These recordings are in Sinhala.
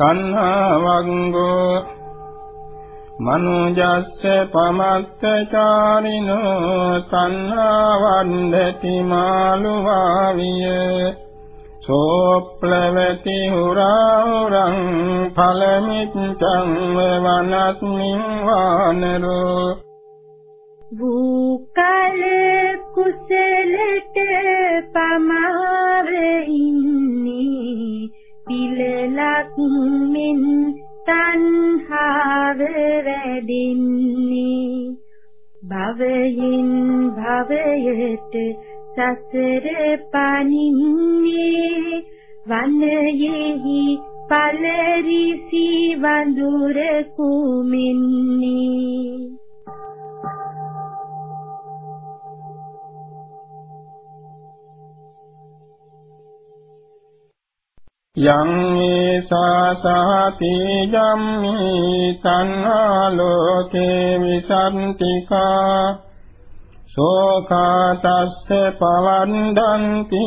තණ්හාවංගෝ මනුජස්ස පමත්තචාරිනෝ තණ්හාවන්දති මාළුවාවිය සෝප්ලවති හුරාහුරං ඵලමිච්ඡං වනස්මින් වානරෝ මෙන් තණ්හාව වැඩින්නේ භවයෙන් භවයට සසර පනින්නේ. වනයෙහි පලරිසි වඳුර කුමින්නේ. යං ඒසාසාති ජම්මි තණ්හා ලෝකේ විසන්තිකා සෝකාතස්ස පවන්දන්ති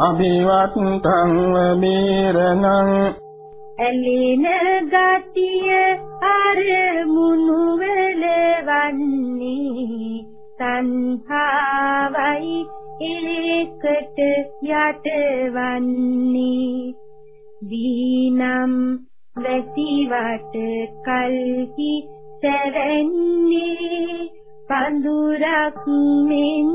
අභිවත්තං වීරණං ඇලෙන ගතිය අරමුණු වෙලවන්නේ තණ්හාවයි ඒකට යටවන්නේ. දීනම් වැසිවට කල්හි සැවැන්නේ. පඳුරක් මෙන්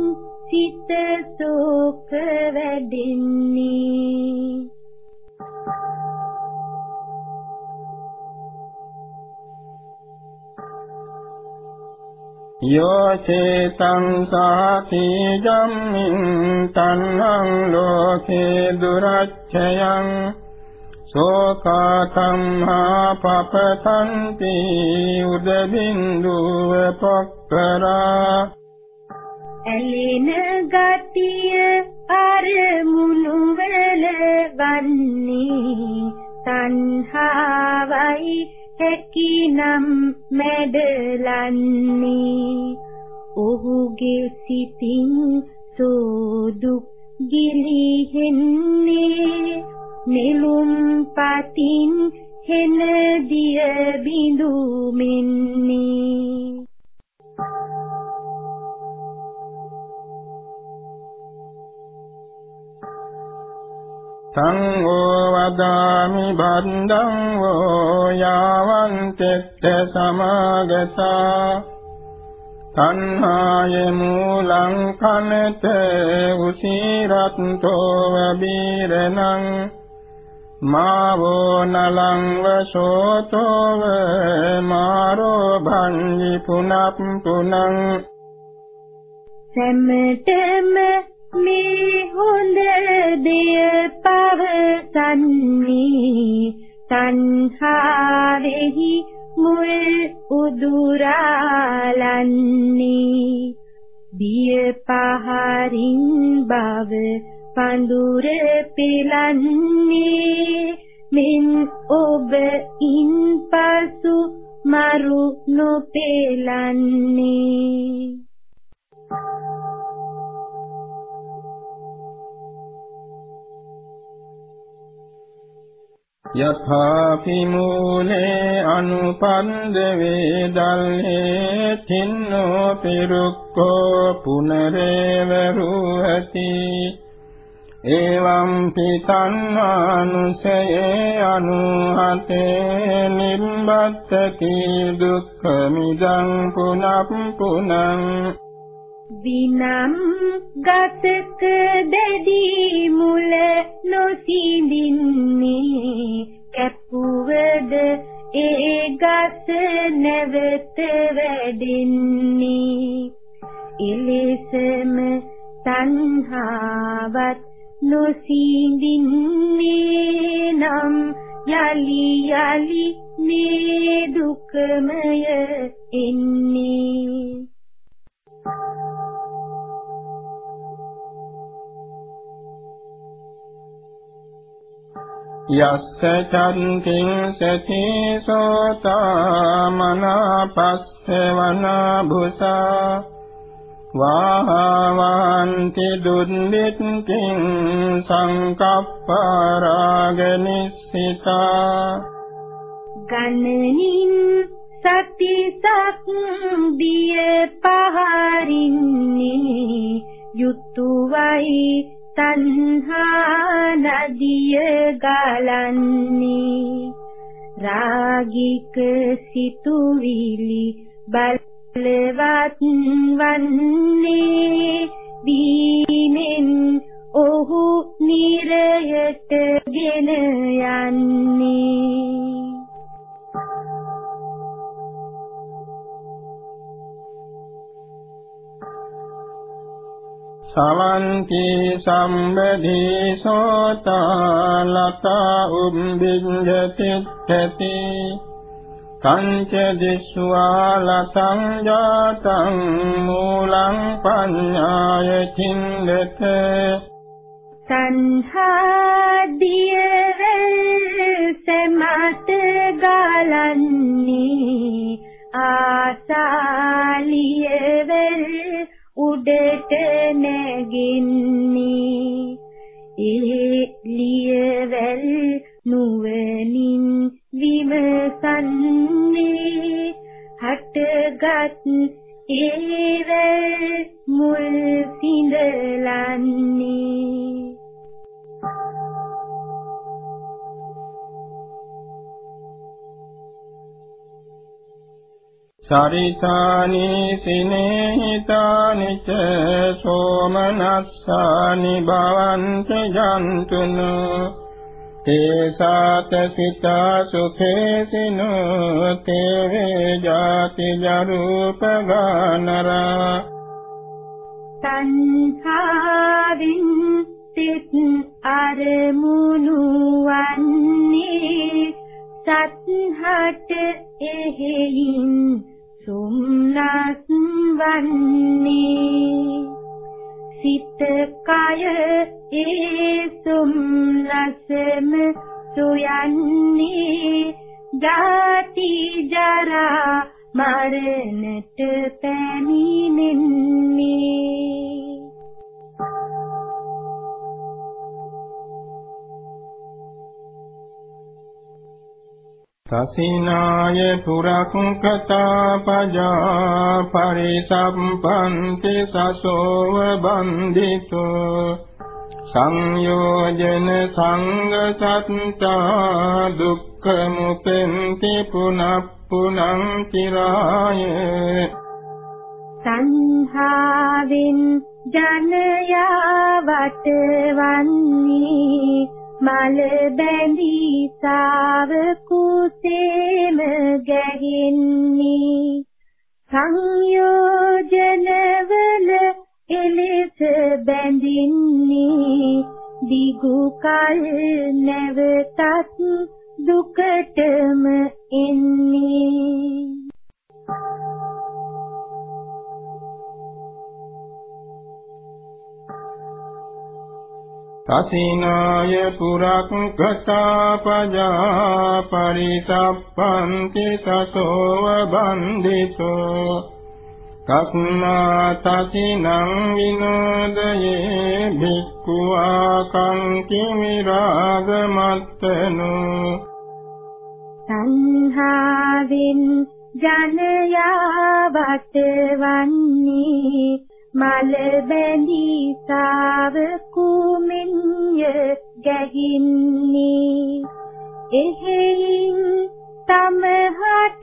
සිත සෝක වැඩෙන්නේ. යෝ චේතං සාති ජම්මින් තන්නං ලෝකේ දුරච්ඡයං සෝකාතම්හා පපතන්ති උදබින්දුව පක්කරා ඇලෙන ගතිය අරමුණු වල වන්නේ තණ්හාවයි හැකිනම් මැඩලන්නේ. ඔහුගේ සිතින් සෝදුක් ගිලිහෙන්නේ. නිලුම් පතින් හෙන දිය බිඳු මෙන්නේ තං වදාමි බන්දං වෝ යාවන්තෙත්ත සමාගතා තණ්හාය මූලං කනත උසීරත්තෝ වබීරණං මාවෝ නලං වසෝතෝ මාරෝ භංගි පුනප් පුනං සැමටම මේ හොඳ දෙය පවසන්නේ තණ්හාවෙහි මුල් උදුරාලන්නේ. බිය පහරින් බව පඳුර පෙලන්නේ මෙන් ඔබ ඉන්පසු මරු නොපෙලන්නේ යථාපි මූලේ අනුපන්ද වේදල්හේ තින්නෝ පිරුක්කෝ පුනරේව රුහති. එවං පිතන්හානුසයේ අනුහතේ නිම්බත්තති දුක්ඛ මිදං පුනප් පුනං විනම් ගතක දැඩි මුල නොසිඳින්නේ. කැපුවද ඒ ගස නැවත වැඩෙන්නේ. එලෙසම තණ්හාවත් නොසිඳින්නේ නම් යලි යලි මේ දුකමය එන්නේ. යස්ස චන්තිං සති සෝතා මනාපස්සවන භුසා වාහවන්ති දුන්දිත්තිං සංකප්පරාගනිස්සිතා ගණනින් සතිසක් දිය පහරින්නේ යුතුයයි තණ්හා නදිය ගලන්නේ. රාගික සිතුවිලි බලවත් වන්නේ. දීනෙන් ඔහු නිරයට ගෙන යන්නේ. සමන්ති සම්බදී සෝතා ලතා උම්බින්ජති තති කංච දිස්වා ලතං ජාතං මූලං පඤ්ඤාය චින්දත සංහාදිය සමත ගලන්නේ ආසාලිය වෙල් උඩට නැගින්නේ. එළියවැල් නුවණින් විමසන්නේ. හටගත් ඒවැල් මුල් සිඳලන්නේ. සරිතානි සිනේහිතානි ච සෝමනස්සානි භවන්ත ජන්තුන. තේසාත සිතා සුඛේසිනෝ තේ වේ ජාති ජරූප ගානරා. සංඛාරින් සිත් අරමුණු වන්නේ සත්හට එහෙයින් සුම්නස් වන්නේ සිත කය ඒ සුම්නසම සොයන්නේ ජාති ජරා මරණට පැමිණෙන්නේ සසිනාය පුරක්කතා පජා පරිසම්පන්ති සසෝව බන්දිතෝ සංයෝජන සංග සත්තා දුක්ඛ මුපෙන්ති පුනප්පුනං චිරාය සංහාවෙන් ජනයා වටවන්නේ මල බැඳී සාව කුසේම ගැහින්නේ. සංයෝජනවල එලෙස බැඳින්නේ. දිගු කල් නැවතත් දුකටම එන්නේ. තසිනාය පුරක්කතා පජා පරිසප්පන්ති සසෝව බන්දිතෝ කස්මා තසිනං විනෝදයේ භික්ඛුවා කංකි විරාගමත්තනෝ. සංහාවෙන් ජනයා වටවන්නේ මල බැඳී සාව කුමින්ය ගැහින්නේ. එහෙයින් තමහට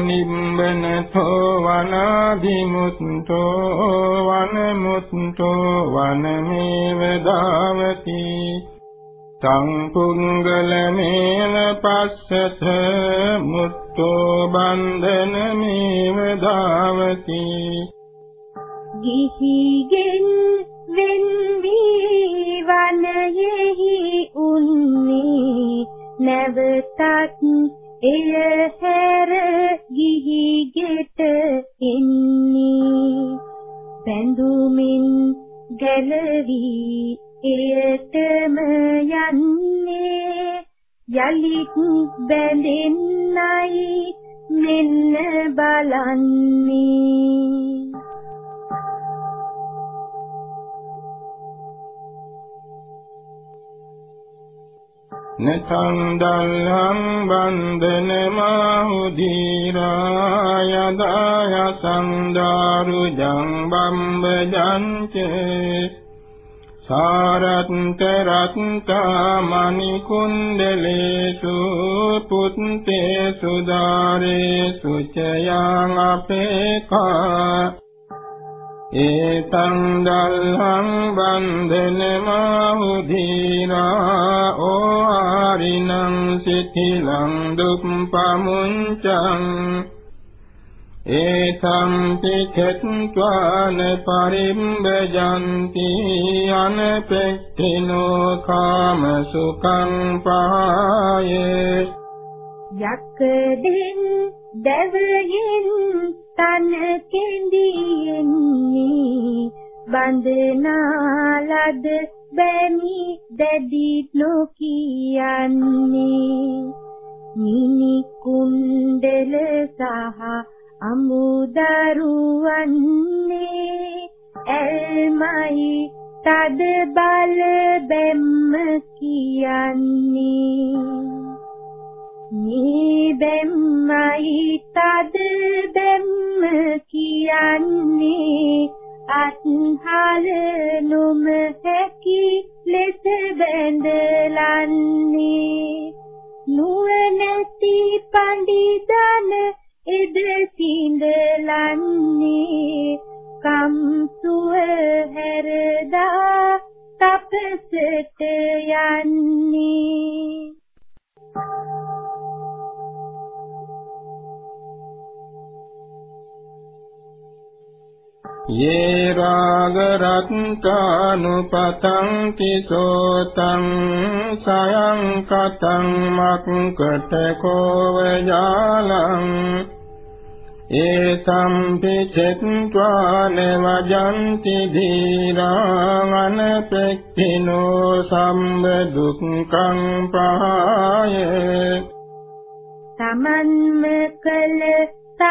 නිම්බනතෝ වනාදිමුත්තෝ වනමුත්තෝ වනමේව දාවති තං පුංගලමේන පස්සත මුත්තෝ බන්ධනමේව දාවති ගිහිගෙන් වෙන් නැවතත් එය හැර ගිහි ගෙට එන්නේ. බැඳුමින් ගැලවි එයටම යන්නේ. යලිත් බැඳෙන්නයි මෙන්න බලන්නේ. නතං දල්හං වන්දන මාහුදීරා යදාය සංදාරු ජංබම්බජංච සාරත්ත රත්තා මණි කුණ්ඩලේසු පුත්තේ සුදාරේ සුචයං අපේකා ඒතං දල්හං වන්දන මාහුදීරා ඕහාරිනං සිතිලං දුප්පමුංචං ඒතං පිච්ඡත්වාන පරිම්බජන්ති අනපෙක්ඛිනෝ කාම සුඛං පහයේ යක්කෙන් දැවයෙන් තන කෙඳියෙන්නේ බන්දනාලද බැමි දැඩි නොකියන්නේ. මිනි කුණ්ඩල සහ අමුදරුවන්නේ එල්මයි තද බල බැම්ම කියන්නේ. මේ බැම්මයි තද බැම්ම කියන්නේ අත්හල නොම හැකි ලෙස බැඳලන්නේ. නුවණැති පඬිදන එද සිඳලන්නේ. කම්සුව හැරදා තපසට යන්නේ. යේ රාග රත්තානුපතං සෝතං සයං කතං මක්කට කෝවජාලං ඒතම් පිචෙත්වාන වජන්ති ධීරාං අනපෙක්ඛිනෝ සම්බ දුක්ඛං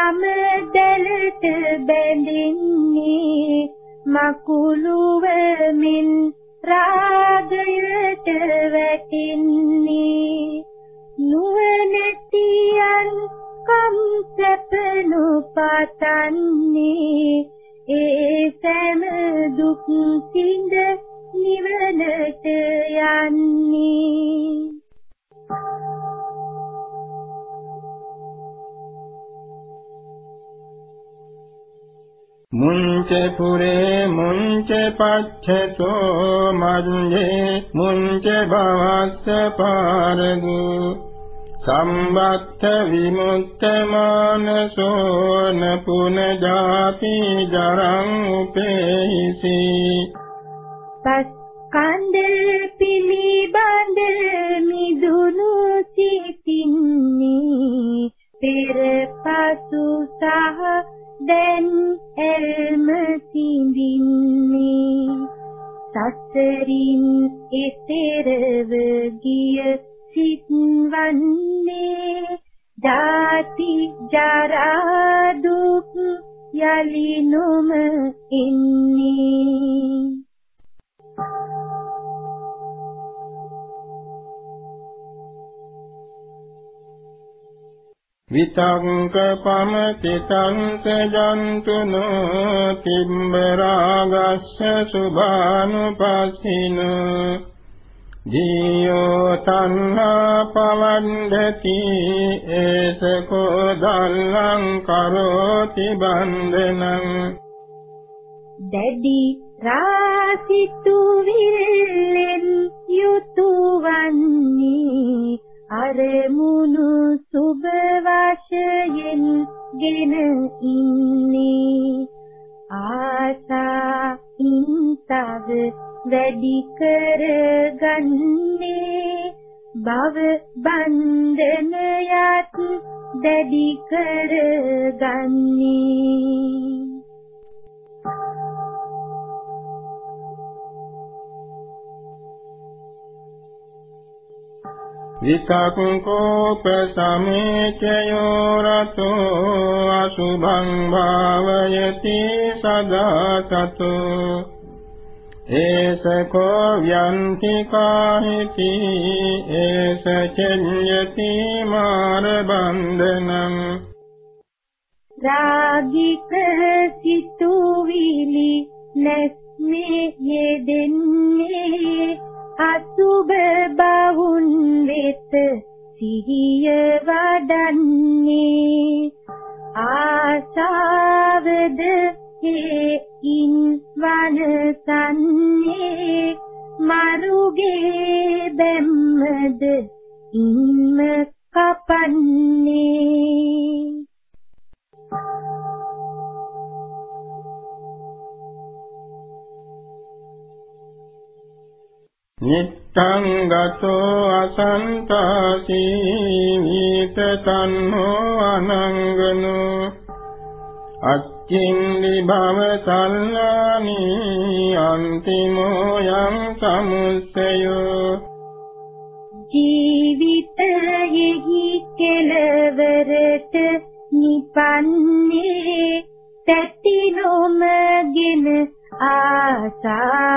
පහය තමන්ම කළ සමදලට බැඳින්නේ මකුළුවමින් රාගයට වැටින්නේ. නුවණැතියන් කම් සැපනු පතන්නේ. ඒ සෑම දුක් සිඳ නිවනට යන්නේ. මුංච පුරේ මුංච පච්ඡතෝ මඤ්ඤේ මුංච භවස්ස පාරගු සම්බත්ත විමුක්ත මානසෝන පුනජාති ජරං උපේසි පස්කන්ද පිළිබඳ මිදුණු සිතින්නේ පෙර පසු සහ දැන් එල්ම සිඳින්නේ සසරින් එතරව ගිය සිත් වන්නේ ජාති ජරා දුක් යලි නොම ඉන්නේ විතංක පමති තංස ජන්තුනෝ තිම්බරාගස්ස සුභානුපස්සින දීයෝ තණ්හා පවණ්ඩති ඒසකෝ දල්ලං කරෝති බන්ධනං දැඩි රාසිතු විරලෙන් යුතුයවන්නේ අරමුණු ගෙන ඉන්නේ. ආසා ඉන්තව වැඩි කරගන්නේ. භව බන්ධනයත් දැඩි කරගන්නේ. විතක්කෝප සමේචයෝ රතෝ අසුභං භාවයති සදා සතෝ। ඒසකෝ ව්‍යන්ති කාහිති ඒස චඤ්ඤති මාර බන්ධනං රාගික සිතුවිලි නැස්නේ යෙදෙන්නේ අසුබ බවුන් වෙත සිහිය වඩන්නේ। ආසාවද හේයින් වනසන්නේ මරුගේ බැම්මද ඉන්න කපන්නේ. නිත්තං ගතෝ අසන්තාසී නීත තන්නෝ අනංගනෝ අච්චින්දි භව සල්ලානි අන්තිමෝ යං සමුස්සයෝ ජීවිතයෙහි කෙලවරට නිපන්නේ තැති නොමගෙන ආසාදනසන්නේ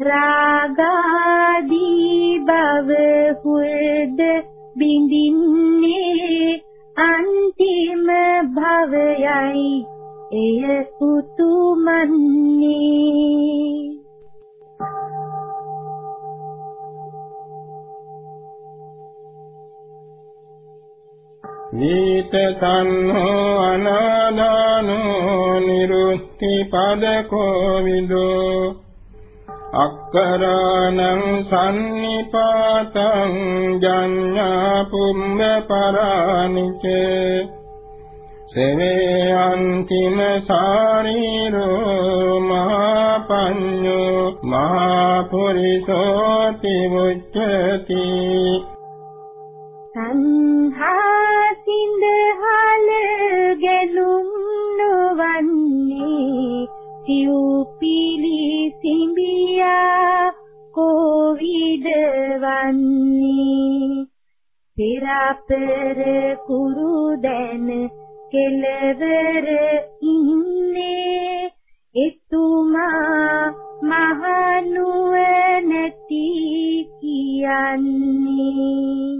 රාගාදී බව හුද බිඳින්නේ අන්තිම භවයයි එය උතුමන්නේ. නීත තන්නෝ අනාදානෝ නිරුක්ති පදකෝ විදෝ අක්කරාණං සම්නිපාතං ජඤ්ඤා පුම්බ පරානිචේ සෙවේ අන්තිම සාරීරෝ මහා පඤ්ඤෝ මහා පුරිසෝති මුච්ඡති නොවන්නේ සිව්පිලි සිඹියා කෝවිදවන්නේ පෙරපර කුරු දැන කෙලවර ඉන්නේ. එතුමා මහනුව නැති කියන්නේ.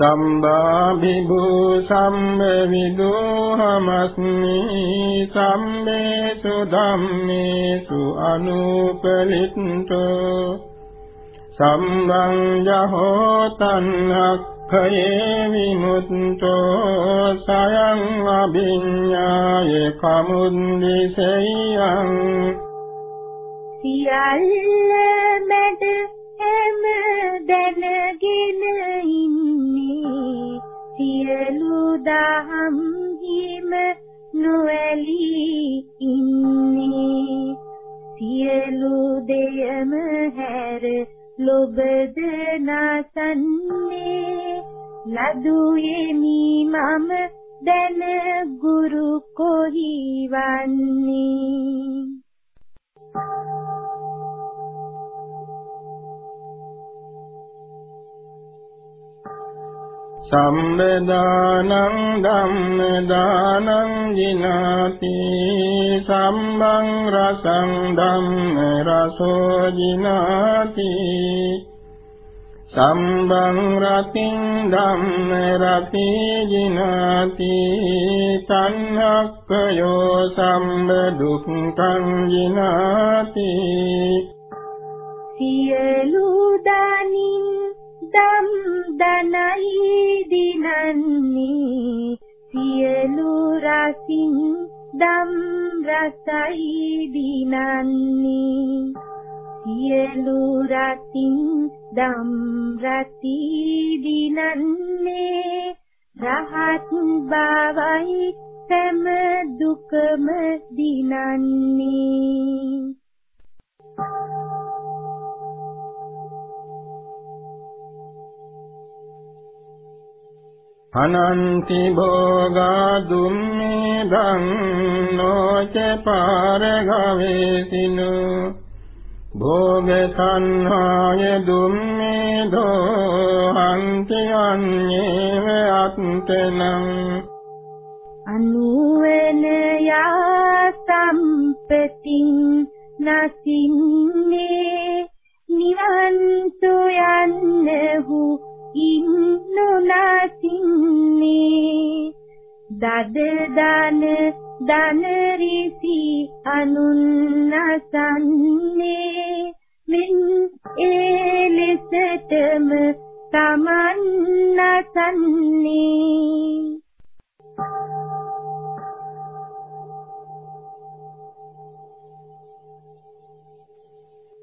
සම්බාභිභු සම්බවිදුහමස්මි සම්මේසු ධම්මේසු අනුපලිට්ඨෝ සම්බං යහෝ තන්නක්ඛයේ විමුක්තෝ සයං අභිඤ්ඤාය කමුද්දිසෙයං සියල්ල මැද හැම දැනගෙන සියලු දහම් හිම නොඇලී ඉන්නේ. සියලු දෙයම හැර ලොබද නසන්නේ. ලදුයෙමි මම දැන ගුරු කොහි වන්නේ? සම්බදානං ධම්මදානං ජිනාති සම්බං රසං ධම්ම රසෝ ජිනාති සම්බං රතින් ධම්ම රති ජිනාති තණ්හක්ඛයෝ සම්බ දුක්ඛං ජිනාති සියලු දනින් දම් දනයි දිනන්නේ. සියලු රසින් දම් රසයි දිනන්නේ. සියලු රසින් දම් රති දිනන්නේ. රහත් බවයි සෑම දුකම දිනන්නේ. අනන්ති භෝගා දුම්මේදං නොච පාරගවේසිනු භෝග තණ්හාය දුම්මේදෝ හන්ති අඤ්ඤේව අත්තනං. අනුවන යා සම්පතින් නසින්නේ නිවන් සොයන්නහු ඉන්නු නසින්නේ දද දන දන රිසි අනුන්නසන්නේ. මින් ඒ ලෙසටම තමන් නසන්නේ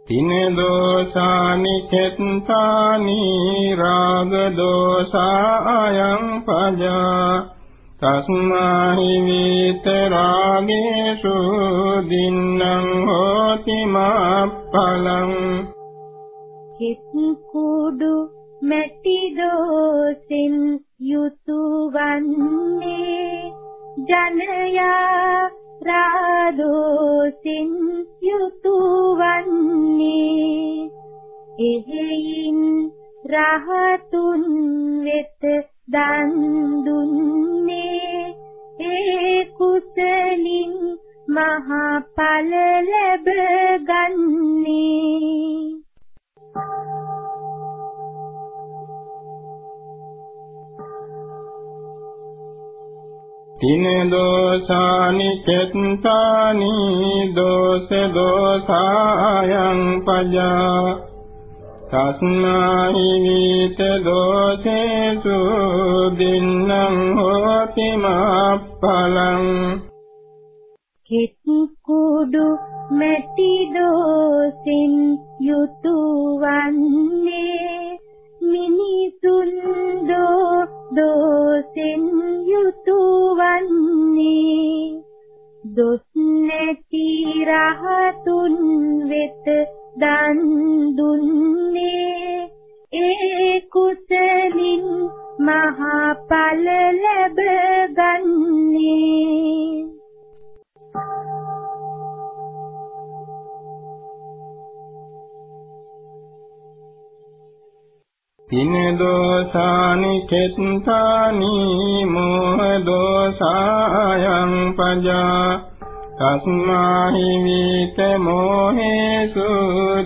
තින දෝසානි චෙත්තානි රාග දෝසායං පජා. තස්මාහි විතරාගේසු දින්නම් හෝති මාප්පලං. හිත් කුඩු මැටි දෝසින් යුතු වන්නේ ජනයා රාදෝසින් යුතු වන්නේ එහෙයින් රහතුන් වෙත දන් දුන්නේ. ඒ කුසලින් මහා ඵල ලැබ ගන්නේ. තින දෝසානි චෙත්තානි දෝස දෝසායං පජා තස්මාහි විත දෝසේසු දින්නම් හෝති මාප්පලං හිත් කුඩු මැටි දෝසින් යුතු වන්නේ මිනිසුන් දෝ දෝසෙන් යුතු වන්නේ දොස් නැති රහතුන් වෙත දන් දුන්නේ. ඒ කුසලින් මහා ඵල ලැබ ගන්නේ. තින දෝසානි චෙත්තානි මෝහ දෝසායං පජා තස්මාහි විත මොහේසු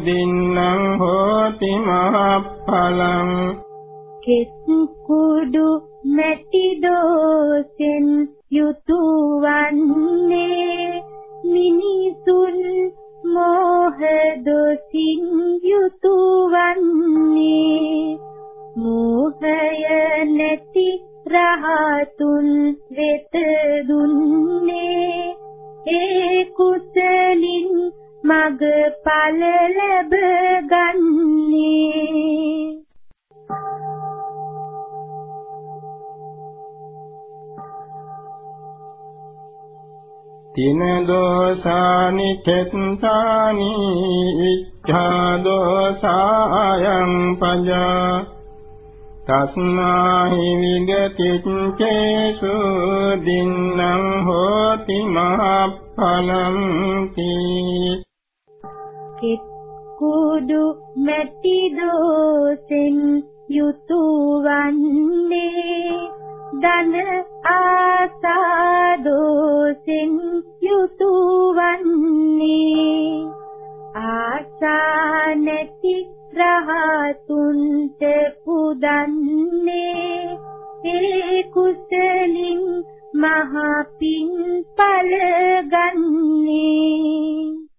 දින්නම් හෝති මහප්පලං කෙත් කුඩු මැටි දෝසෙන් යුතු වන්නේ මිනිසුන් මෝහ දොසින් රහතුන් වෙත දුන්නේ. ඒ කුසලින් මග ඵල ලැබ ගන්නේ. තින දෝසානි චෙත්තානි ඉච්ඡා දෝසායං පජා තස්මාහි විගතිච්ඡේසු දින්නම් හෝති මහප්පලං තී කෙත් කුඩු මැටි දෝසෙන් යුතු වන්නේ දන ආසාදෝසෙන් යුතු වන්නේ ආසා නැති රහතුන්ට පුදන්නේ ඒ කුසලින් මහා පින් පල ගන්නේ